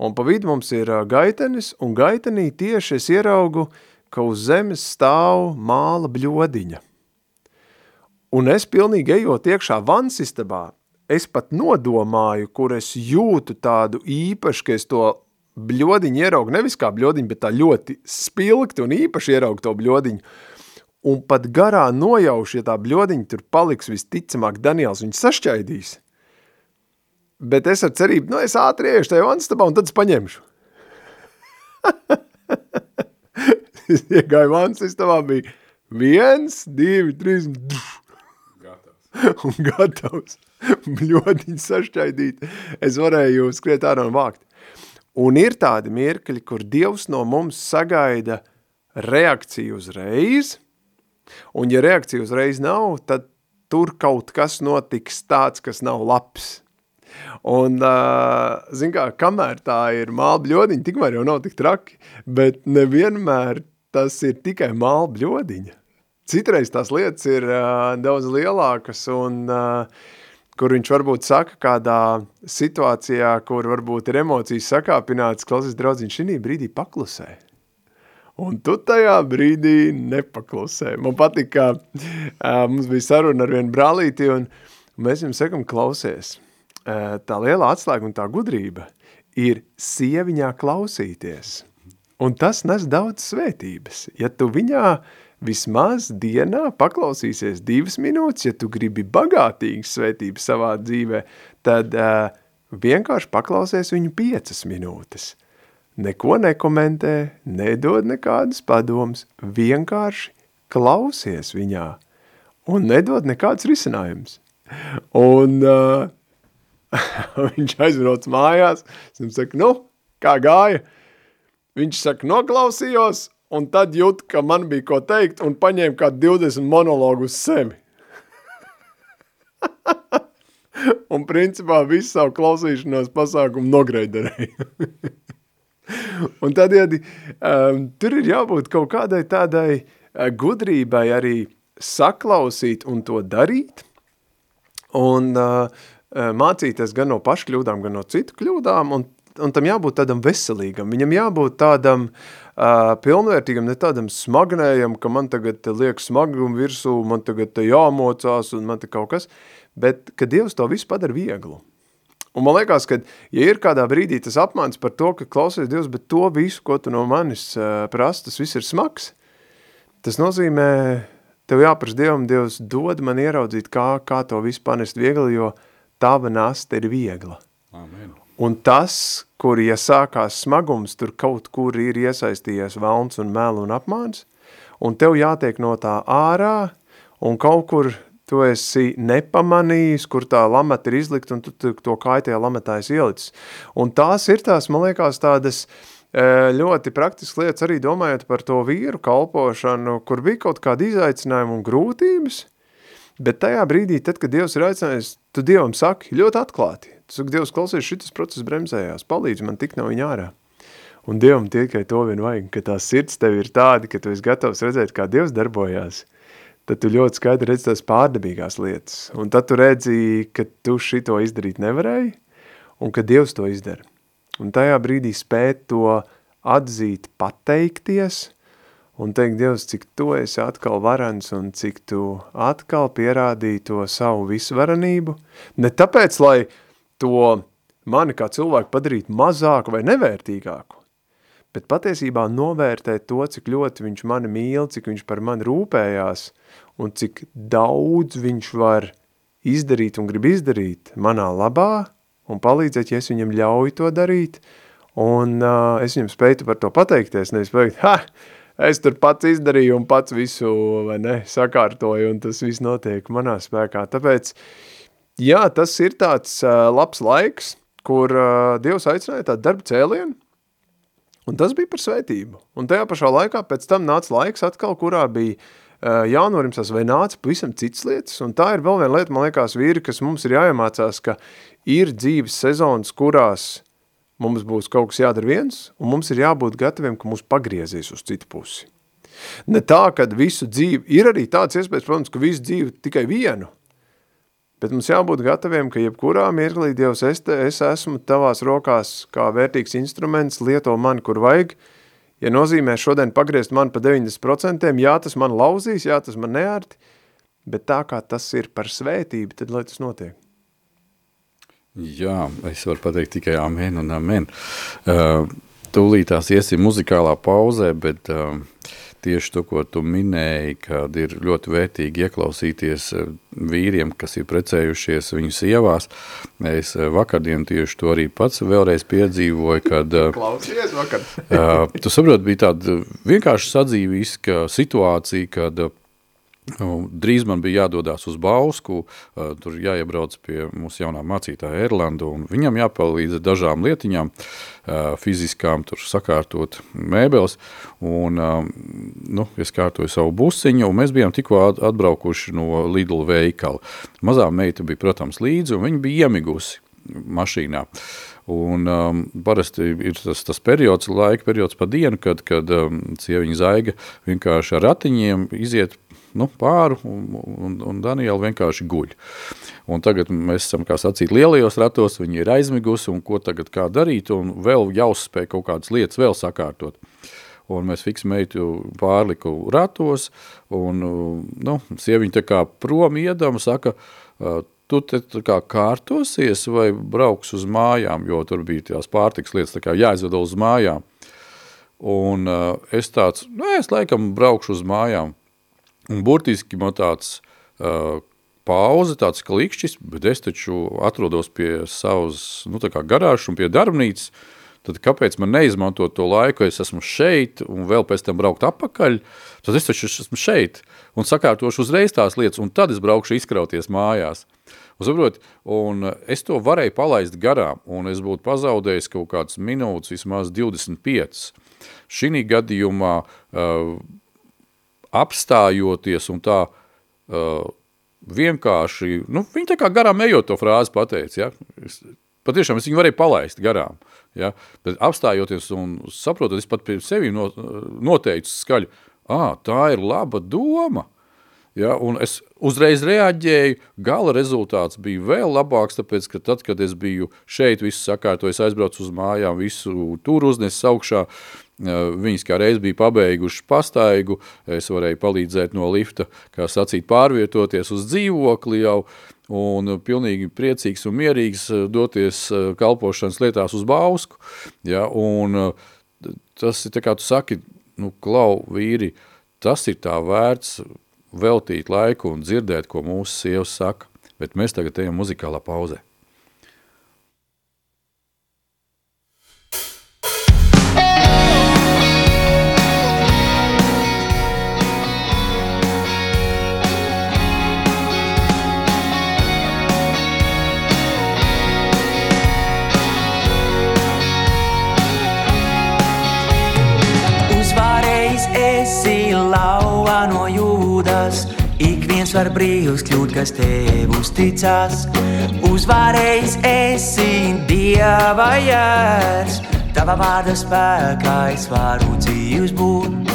Un pa vidu mums ir gaitenis, un gaitenī tieši es ieraugu, ka uz zemes stāv māla bļodiņa. Un es pilnīgi ejot iekšā vansistabā, es pat nodomāju, kur es jūtu tādu īpašu, ka es to bļodiņu ieraugu, nevis kā bļodiņu, bet tā ļoti spilgti un īpaši ieraugu to bļodiņu un pat garā nojauši, ja tā bļodiņa tur paliks visticamāk, Daniels viņu sašķaidīs. Bet es ar cerību, nu es ātri iešu tajā vanstabā un tad es paņemšu. es iegāju vanstabā, bija viens, divi, trīs, gatavs. un gatavs. Bļodiņu sašķaidīt. Es varēju skriet ārā un vākt. Un ir tādi mirkļi, kur Dievs no mums sagaida reakciju uzreiz – Un ja reakcija uzreiz nav, tad tur kaut kas notiks tāds, kas nav labs. Un, uh, zin kā, kamēr tā ir māla bļodiņa, tikmēr jau nav tik traki, bet nevienmēr tas ir tikai māla bļodiņa. Citreiz tās lietas ir uh, daudz lielākas un uh, kur viņš varbūt saka kādā situācijā, kur varbūt ir emocijas sakāpinātas, klausies draudziņš, šī brīdī paklusē. Un tu tajā brīdī nepaklusē. Man patīk, ka uh, mums bija saruna ar vienu brālīti, un, mēs jums sakam, klausies, tā liela atslēga un tā gudrība ir sieviņā klausīties. Un tas nes daudz svētības. Ja tu viņā vismaz dienā paklausīsies divas minūtes, ja tu gribi bagātīgas svētības savā dzīvē, tad uh, vienkārši paklausies viņu piecas minūtes. Neko nekomentē, nedod nekādas padomas, vienkārši klausies viņā un nedod nekāds risinājums. Un uh, viņš aizbrauc mājās, es viņam saku, nu, kā gāja? Viņš saka, noklausījos, un tad jūt, ka man bija ko teikt, un paņēma kā 20 monologu uz sevi. un principā visu savu klausīšanos pasākumu nogreiderēja. un tad, ja, um, tur ir jābūt kaut kādai tādai uh, gudrībai arī saklausīt un to darīt, un uh, mācīties gan no pašu kļūdām, gan no citu kļūdām, un, un tam jābūt tādam veselīgam, viņam jābūt tādam uh, pilnvērtīgam, ne tādam smagnējam, ka man tagad liek smagumu virsū, man tagad jāmocās un man te kaut kas, bet ka Dievs to visu padara vieglu. Un man liekas, ka, ja ir kādā brīdī tas apmāns par to, ka klausies Dievs, bet to visu, ko tu no manis uh, prasa, tas viss ir smags, tas nozīmē, tev jāpras Dievam, Dievs dod man ieraudzīt, kā, kā to visu panest viegli, jo tava nasta ir viegla. Amen. Un tas, kur ja sākās smagums, tur kaut kur ir iesaistījies velns un melu un apmāns, un tev jātiek no tā ārā, un kaut kur tu esi nepamanījis, kur tā lamata ir izlikt, un tu, tu to kaitajā lamatā esi ielicis. Un tās ir tās, man liekas, tādas e, ļoti praktiskas lietas, arī domājot par to vīru kalpošanu, kur bija kaut kāda izaicinājuma un grūtības, bet tajā brīdī, tad, kad Dievs ir aicinājis, tu Dievam saki ļoti atklāti. Tu saki, Dievs, klausies, šitas process bremzējās, palīdz man tik no viņa ārā. Un Dievam tikai to vien vajag, ka tā sirds tev ir tāda, ka tu esi gatavs redzēt, kā Dievs darbojās – tad tu ļoti skaidri redzi tās pārdabīgās lietas. Un tad tu redzi, ka tu šito izdarīt nevarēji, un ka Dievs to izdara. Un tajā brīdī spēt to atzīt, pateikties, un teikt, Dievs, cik tu esi atkal varens, un cik tu atkal pierādīji to savu visvarenību. Ne tāpēc, lai to mani kā cilvēku padarītu mazāku vai nevērtīgāku, bet patiesībā novērtēt to, cik ļoti viņš mani mīl, cik viņš par mani rūpējās un cik daudz viņš var izdarīt un grib izdarīt manā labā un palīdzēt, ja es viņam ļauju to darīt, un uh, es viņam spēju par to pateikties, nevis pateikt, ha, es tur pats izdarīju un pats visu, vai ne, sakārtoju, un tas viss notiek manā spēkā. Tāpēc, jā, tas ir tāds uh, labs laiks, kur uh, Dievs aicināja tādu darbu cēlienu, Un tas bija par svētību. Un tajā pašā laikā pēc tam nāca laiks atkal, kurā bija uh, jānorimsas vai nāca pavisam citas lietas. Un tā ir vēl viena lieta, man liekas, vīri, kas mums ir jāiemācās, ka ir dzīves sezonas, kurās mums būs kaut kas jādara viens, un mums ir jābūt gataviem, ka mūs pagriezīs uz citu pusi. Ne tā, ka visu dzīvi, ir arī tāds iespējas, protams, ka visu dzīvi tikai vienu, Bet mums jābūt gataviem, ka jebkurā mirklī Dievs, es, te, es esmu tavās rokās kā vērtīgs instruments, lieto mani, kur vajag. Ja nozīmē šodien pagriezt mani pa 90%, jā, tas man lauzīs, jā, tas man neārti, bet tā kā tas ir par svētību, tad lai tas notiek. Jā, es varu pateikt tikai amen un amen. Uh, tūlītās iesim muzikālā pauzē, bet uh, tieši to, ko tu minēji, kad ir ļoti vērtīgi ieklausīties eh, vīriem, kas ir precējušies viņu sievās. Es eh, vakardien tieši to arī pats vēlreiz piedzīvoju, kad... Eh, Klausies vakar. tu saprot, bija tāda vienkārši sadzīviska situācija, kad drīz man bija jādodas uz Bausku, uh, tur jāiebrauc pie mūsu jaunā mācītāja Erlanda, un viņam jāpalīdz dažām lietiņām, uh, fiziskām, tur sakārtot mēbeles, un um, nu, es kārtoju savu busiņu, un mēs bijām tikko atbraukuši no Lidl veikala. Mazā meita bija, protams, līdzi, un viņa bija iemigusi mašīnā. Un um, parasti ir tas, tas periods, laika periods pa dienu, kad, kad um, sieviņa zaiga vienkārši ar ratiņiem iziet nu, pāru, un, un, un Daniela vienkārši guļ. Un tagad mēs esam, kā sacīt, lielajos ratos, viņi ir aizmigusi, un ko tagad kā darīt, un vēl jāuzspēj kaut kādas lietas vēl sakārtot. Un mēs fiksu meitu pārliku ratos, un, nu, sieviņa tā kā prom iedama, saka, tu te kā kārtosies vai brauks uz mājām, jo tur bija tās pārtiks lietas, tā kā jāizveda uz mājām. Un uh, es tāds, nu, es laikam braukšu uz mājām. Un burtiski man tāds uh, pauze, tāds klikšķis, bet es taču atrodos pie savas, nu, garāžas un pie darbnīcas, tad kāpēc man neizmantot to laiku, es esmu šeit un vēl pēc tam braukt apakaļ, tad es taču esmu šeit un sakārtošu uzreiz tās lietas, un tad es braukšu izkrauties mājās. Un, saprot, un es to varēju palaist garām, un es būtu pazaudējis kaut kādas minūtes, vismaz 25. Šī gadījumā uh, apstājoties un tā uh, vienkārši, nu, viņi tā kā garām ejot to frāzi pateica, ja? Es, patiešām es viņu varēju palaist garām, ja? bet apstājoties un saprotot, es pat pie sevi noteicu skaļu, ā, tā ir laba doma, Ja, un es uzreiz reaģēju, gala rezultāts bija vēl labāks, tāpēc, ka tad, kad es biju šeit, visu sakārtoju, es aizbraucu uz mājām, visu tur uznesu augšā, viņas kā reiz bija pabeiguši pastaigu, es varēju palīdzēt no lifta, kā sacīt, pārvietoties uz dzīvokli jau, un pilnīgi priecīgs un mierīgs doties kalpošanas lietās uz Bausku, ja, un tas ir, tā kā tu saki, nu, klau, vīri, tas ir tā vērts veltīt laiku un dzirdēt, ko mūsu sievas saka, bet mēs tagad ejam muzikālā pauzē. Viens var brīvs kļūt, kas tev uzticās. Uzvarējis esi dieva jērs, tava vārda spēkā es varu dzīvs būt.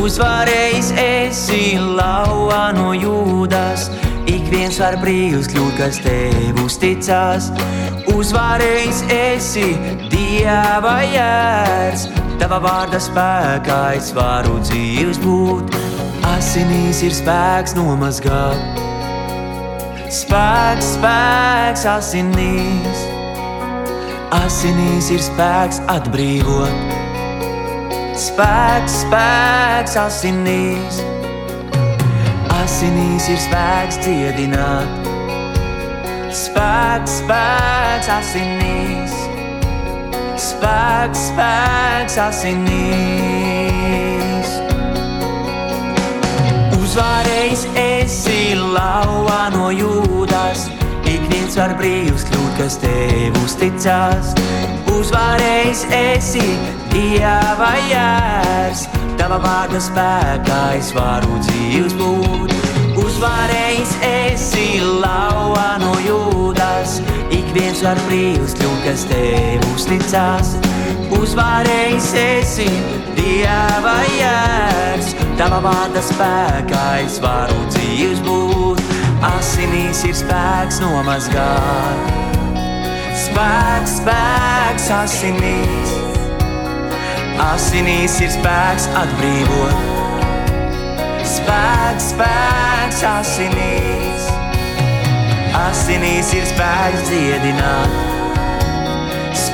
Uzvarējis esi lauva no jūdas, ik viens var brīvs kļūt, kas tev uzticās. Uzvarējis esi dieva jērs, tava vārda spēkā es varu dzīvs būt. Asinīs ir spēks nomazgāt. Spēks, spēks, asinīs. Asinīs ir spēks atbrīvot. Spēks, spēks, asinīs. Asinīs ir spēks dziedināt. Spēks, spēks, asinīs. Spēks, spēks, asinīs. Uzvarējis esi lauva no jūdas, ik viens var brīvs kļūt, kas tev uzticās. Uzvarējis esi dieva jērs, tava vārda spēkā es varu dzīvs būt. Uzvarējis esi lauva no jūdas, ik viens var brīvs kļūt, kas tev uzticās. Uzvarējis esi dieva jērs, tava vārda spēkā es varu dzīvs būt. Asinīs ir spēks nomazgāt. Spēks, spēks, asinīs. Asinīs ir spēks atbrīvot. Spēks, spēks, asinīs. Asinīs ir spēks dziedināt.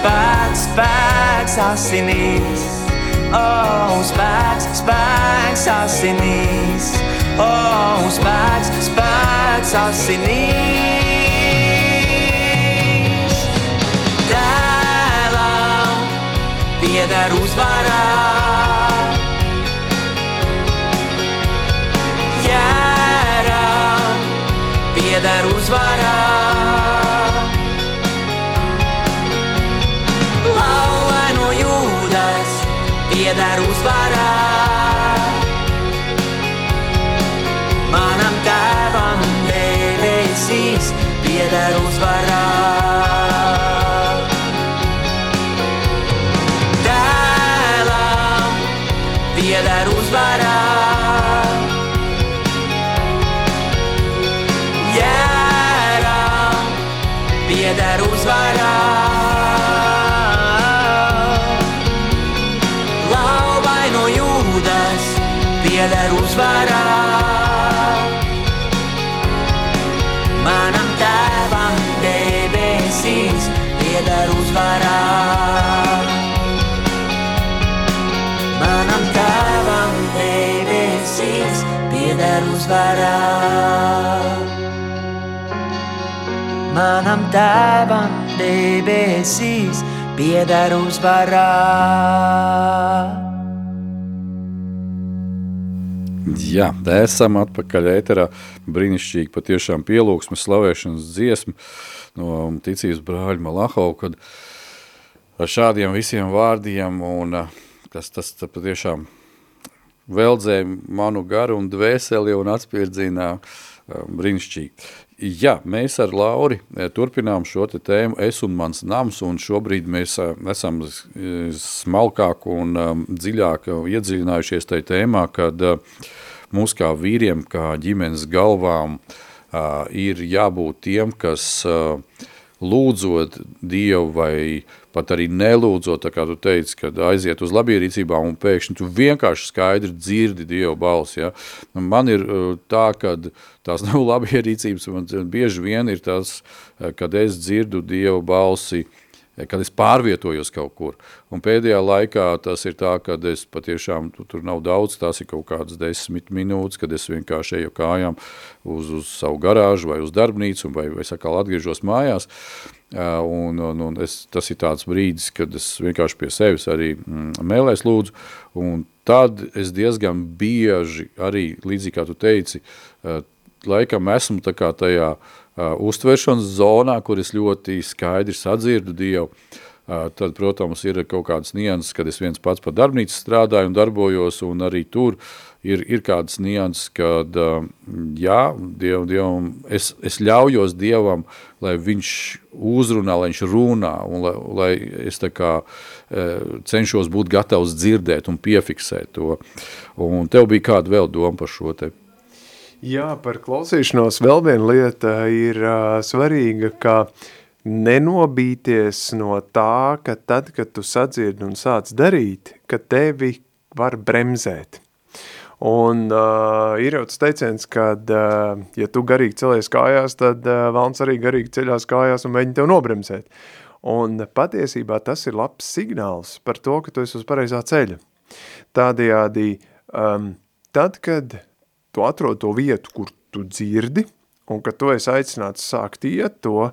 Spēks, spēks, asinīs. Oh, spēks, spēks, asinīs. Oh, spēks, spēks, asinīs. Dēlam pieder uzvarā. Jēram pieder uzvarā. Pieder uzvarā. Manam Manam tēvam debesīs pieder uzvarā. Jā, esam atpakaļ ēterā. Brīnišķīgi patiešām pielūgsmes slavēšanas dziesma no ticības brāļa Malahova, kad ar šādiem visiem vārdiem un tas, tas patiešām veldzē manu garu un dvēseli un atspirdzina brīnišķīgi. Jā, mēs ar Lauri turpinām šo tēmu Es un mans nams, un šobrīd mēs esam smalkāk un dziļāk iedziļinājušies tajā tēmā, kad mūs kā vīriem, kā ģimenes galvām ir jābūt tiem, kas lūdzot Dievu vai pat arī nelūdzot, tā kā tu teici, kad aiziet uz labierīcībām un pēkšņi tu vienkārši skaidri dzirdi Dievu balsi. Ja? Man ir tā, ka tās nav labierīcības, man bieži vien ir tas, kad es dzirdu Dievu balsi, kad es pārvietojos kaut kur. Un pēdējā laikā tas ir tā, ka es patiešām, tu, tur nav daudz, tās ir kaut kādas desmit minūtes, kad es vienkārši eju kājām uz, uz savu garāžu vai uz darbnīcu vai, vai sakal atgriežos mājās. Un, un, un es, tas ir tāds brīdis, kad es vienkārši pie sevis arī mm, mēlēs lūdzu, un tad es diezgan bieži arī, līdzīgi kā tu teici, laikam esmu tā kā tajā uh, uztveršanas zonā, kur es ļoti skaidri sadzirdu Dievu, uh, tad, protams, ir kaut kādas nianses, kad es viens pats pa darbnīcu strādāju un darbojos, un arī tur ir, ir kādas nianses, kad, uh, jā, Diev, Dievam, es, es ļaujos Dievam, lai viņš uzrunā, lai viņš runā, un lai, lai es tā kā cenšos būt gatavs dzirdēt un piefiksēt to. Un tev bija kāda vēl doma par šo te? Jā, par klausīšanos vēl viena lieta ir uh, svarīga, ka nenobīties no tā, ka tad, kad tu sadzirdi un sāc darīt, ka tevi var bremzēt. Un uh, ir jau tas teiciens, ka, uh, ja tu garīgi celies kājās, tad uh, valns arī garīgi ceļās kājās un mēģina tev nobremzēt. Un patiesībā tas ir labs signāls par to, ka tu esi uz pareizā ceļa. Tādējādi, um, tad, kad tu atrod to vietu, kur tu dzirdi, un ka tu esi aicināts sākt iet to,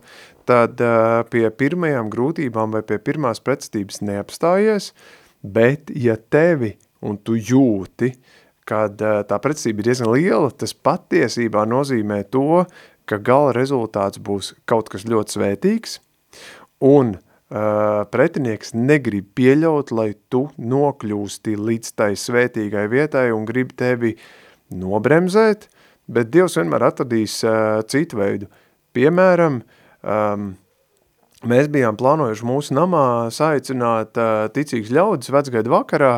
tad uh, pie pirmajām grūtībām vai pie pirmās pretstības neapstājies, bet ja tevi un tu jūti, kad uh, tā pretstība ir diezgan liela, tas patiesībā nozīmē to, ka gala rezultāts būs kaut kas ļoti svētīgs, un uh, pretinieks negrib pieļaut, lai tu nokļūsti līdz tai svētīgai vietai un grib tevi uh, nobremzēt, bet Dievs vienmēr atradīs uh, citu veidu. Piemēram, um, mēs bijām plānojuši mūsu namā saicināt uh, ticīgs ļaudis vecgaidu vakarā,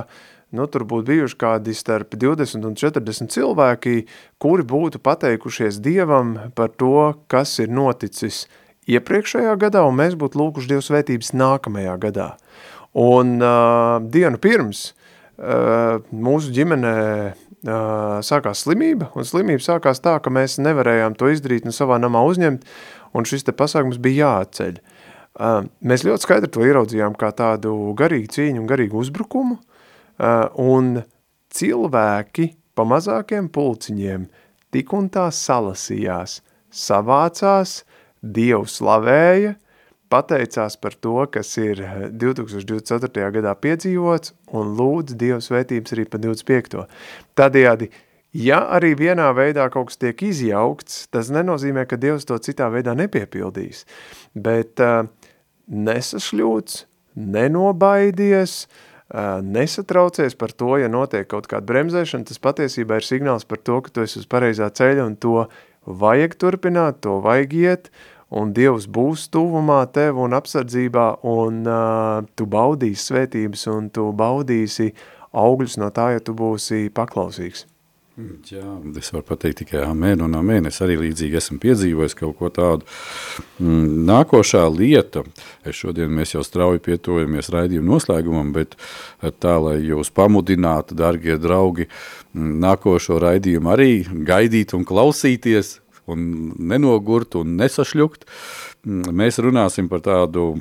nu, tur būtu bijuši kādi starp 20 un 40 cilvēki, kuri būtu pateikušies Dievam par to, kas ir noticis iepriekšējā gadā, un mēs būtu lūkuši Dievu svētības nākamajā gadā. Un uh, dienu pirms uh, mūsu ģimenē sākās slimība, un slimība sākās tā, ka mēs nevarējām to izdarīt un savā namā uzņemt, un šis te pasākums bija jāatceļ. Mēs ļoti skaidri to ieraudzījām kā tādu garīgu cīņu un garīgu uzbrukumu, un cilvēki pa mazākiem pulciņiem tik un tā salasījās, savācās, Dievu slavēja, pateicās par to, kas ir 2024. Eh, gadā piedzīvots un lūdz Dievu svētības arī pa 25. Tādējādi, ja arī vienā veidā kaut kas tiek izjaukts, tas nenozīmē, ka Dievs to citā veidā nepiepildīs, bet uh, nesašļūts, nenobaidies, uh, nesatraucies par to, ja notiek kaut kāda bremzēšana, tas patiesībā ir signāls par to, ka tu esi uz pareizā ceļa un to vajag turpināt, to vajag iet, uh, un Dievs būs tuvumā tev un apsardzībā, un uh, tu baudīsi svētības, un tu baudīsi augļus no tā, ja tu būsi paklausīgs. Jā, es varu pateikt tikai amen un amen. Es arī līdzīgi esmu piedzīvojis kaut ko tādu. Mm, nākošā lieta, šodien mēs jau strauji pietuvojamies raidījumu noslēgumam, bet tā, lai jūs pamudinātu, dargie draugi, mm, nākošo raidījumu arī gaidīt un klausīties, un nenogurt un nesašļukt. Mm, mēs runāsim par tādu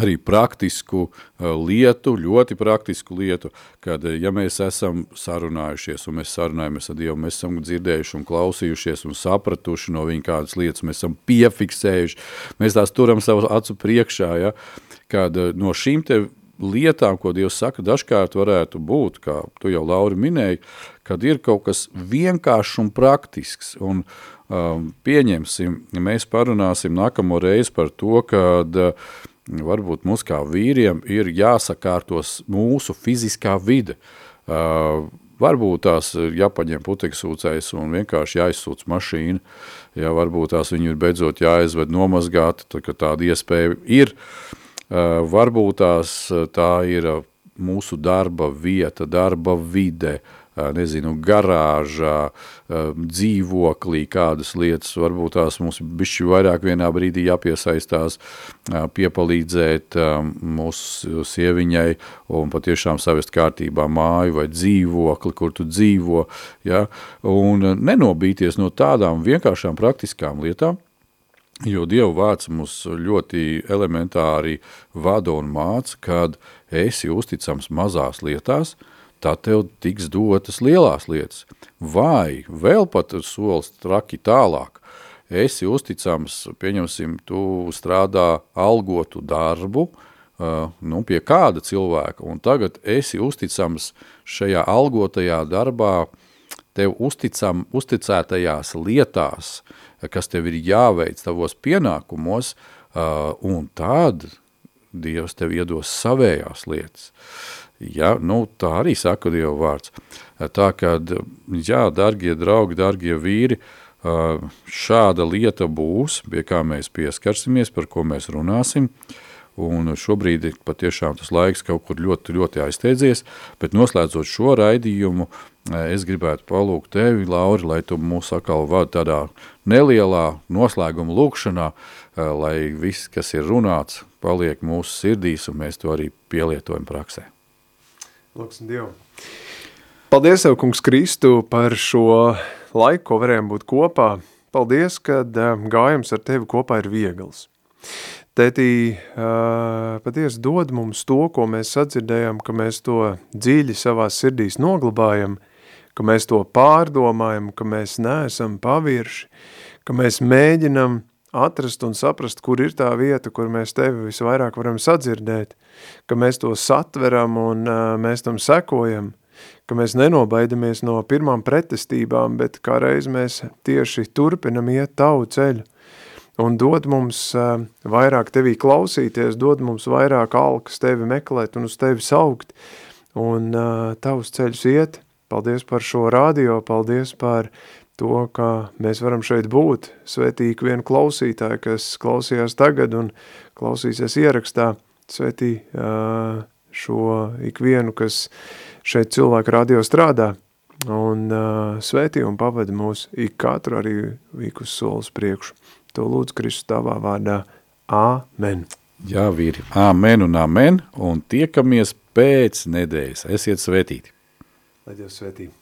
arī praktisku uh, lietu, ļoti praktisku lietu, kad, uh, ja mēs esam sarunājušies un mēs sarunājamies ar Dievu, mēs esam dzirdējuši un klausījušies un sapratuši no viņa kādas lietas, mēs esam piefiksējuši, mēs tās turam savu acu priekšā, ja, kad uh, no šīm te lietām, ko Dievs saka, dažkārt varētu būt, kā tu jau, Lauri, minēji, kad ir kaut kas vienkāršs un praktisks, un pieņemsim, mēs parunāsim nākamo reizi par to, kad uh, varbūt mums kā vīriem ir jāsakārtos mūsu fiziskā vide. Uh, varbūt tās ir jāpaņem puteksūcējs un vienkārši jāizsūc mašīna, ja varbūt tās viņu ir beidzot jāizved nomazgāt, tā, ka tāda iespēja ir. Uh, varbūt tās tā ir mūsu darba vieta, darba vide, uh, nezinu, garāžā, dzīvoklī, kādas lietas, varbūt tās mums bišķi vairāk vienā brīdī jāpiesaistās, piepalīdzēt mūsu sieviņai un patiešām savest kārtībā māju vai dzīvokli, kur tu dzīvo, ja, un nenobīties no tādām vienkāršām praktiskām lietām, Jo Dieva vārds mums ļoti elementāri vada un māca, kad esi uzticams mazās lietās, uh, tad tev tiks dotas lielās lietas. Vai vēl pat solis traki tālāk, esi uzticams, pieņemsim, tu strādā algotu darbu, nu, pie kāda cilvēka, un tagad esi uzticams šajā algotajā darbā, tev uzticam, uzticētajās lietās, kas tev ir jāveic tavos pienākumos, un tad Dievs tev iedos savējās lietas. Uh, Ja, nu, tā arī saka Dieva vārds. Tā kā, jā, dargie draugi, dargie vīri, šāda lieta būs, pie kā mēs pieskarsimies, par ko mēs runāsim, un šobrīd ir patiešām tas laiks kaut kur ļoti, ļoti aizsteidzies, bet noslēdzot šo raidījumu, es gribētu palūgt tevi, Lauri, lai tu mūs atkal vada tādā nelielā noslēguma lūkšanā, lai viss, kas ir runāts, paliek mūsu sirdīs, un mēs to arī pielietojam praksē. Lūksim Dievu. Paldies, Tev, kungs Kristu, par šo laiku, ko varējām būt kopā. Paldies, kad eh, gājums ar Tevi kopā ir viegls. Tētī, uh, patiesi dod mums to, ko mēs sadzirdējām, ka mēs to dziļi savās sirdīs noglabājam, ka mēs to pārdomājam, ka mēs neesam pavirši, ka mēs mēģinam atrast un saprast, kur ir tā vieta, kur mēs tevi visvairāk varam sadzirdēt, ka mēs to satveram un uh, mēs tam sekojam, ka mēs nenobaidamies no pirmām pretestībām, bet kā reiz mēs tieši turpinam iet tavu ceļu un dod mums uh, vairāk tevī klausīties, dod mums vairāk alkas tevi meklēt un uz tevi saukt un uh, tavus ceļus iet. Paldies par šo radio, paldies par to, ka mēs varam šeit būt, svetī vienu klausītāju, kas klausījās tagad un klausīsies ierakstā, svetī šo ikvienu, kas šeit cilvēku radio strādā, un svētī un pavadi mūs ik katru arī ik uz solis priekšu. To lūdzu Kristus tavā vārdā. Āmen. Jā, vīri. Āmen un āmen. Un tiekamies pēc nedēļas. Esiet svētīti. Lai Dievs svētītu.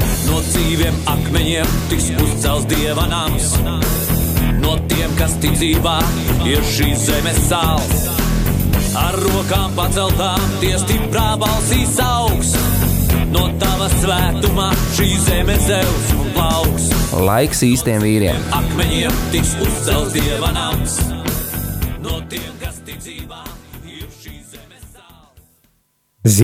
No dzīviem akmeņiem tiks uzcelts dieva nams no tiem, kas ticībā ir šīs zemes sāls. Ar rokām paceltām, tie stiprā balsīs augs. No tava svētumā šī zeme zeus un plauks. Laiks īstiem vīriem. Akmeņiem tiks uzcelts dieva nams. No tiem.